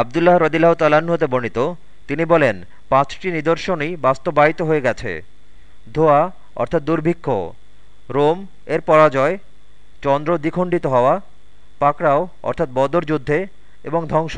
আবদুল্লাহ রদিল্লাহ তালাহতে হতে বর্ণিত, তিনি বলেন, পাঁচটি নিদর্শনই বাস্তবায়িত হয়ে গেছে। ধোয়া, অর্থাৎ দুর্ভিক্ষ, রোম, এর পরাজয়, চন্দ্র দ্বিখণ্ডিত হওয়া, পাকড়াও, অর্থাৎ বদর যুদ্ধে, এবং ধ্বংস।